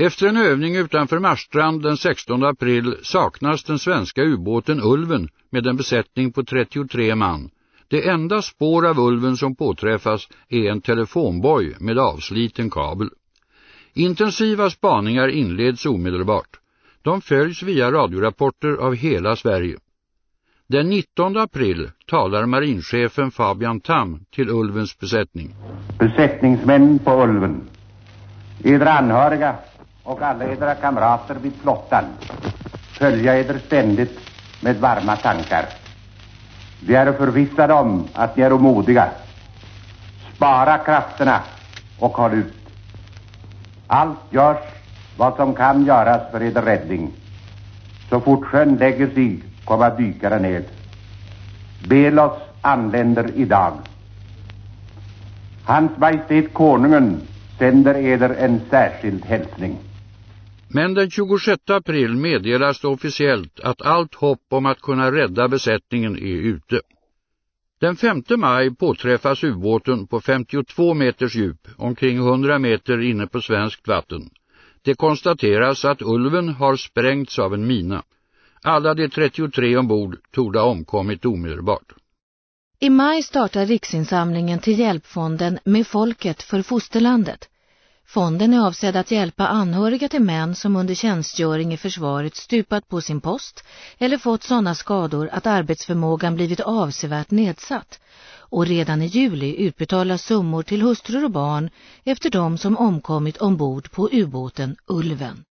Efter en övning utanför Marstrand den 16 april saknas den svenska ubåten Ulven med en besättning på 33 man. Det enda spår av Ulven som påträffas är en telefonboj med avsliten kabel. Intensiva spaningar inleds omedelbart. De följs via radiorapporter av hela Sverige. Den 19 april talar marinchefen Fabian Tam till Ulvens besättning. Besättningsmän på Ulven, edra anhöriga och alla edra kamrater vid flottan följa eder ständigt med varma tankar. Vi är förvissade om att ni är modiga. Spara krafterna och håll ut. Allt görs vad som kan göras för eder räddning. Så fort sjön lägger sig komma dykare ned. Belos anländer idag. Hans Majestät Konungen sänder eder en särskild hälsning. Men den 26 april meddelas det officiellt att allt hopp om att kunna rädda besättningen är ute. Den 5 maj påträffas ubåten på 52 meters djup, omkring 100 meter inne på svenskt vatten. Det konstateras att Ulven har sprängts av en mina. Alla de 33 ombord torde ha omkommit omedelbart. I maj startar riksinsamlingen till hjälpfonden med folket för fosterlandet. Fonden är avsedd att hjälpa anhöriga till män som under tjänstgöring i försvaret stupat på sin post eller fått sådana skador att arbetsförmågan blivit avsevärt nedsatt. Och redan i juli utbetalas summor till hustrur och barn efter dem som omkommit ombord på ubåten Ulven.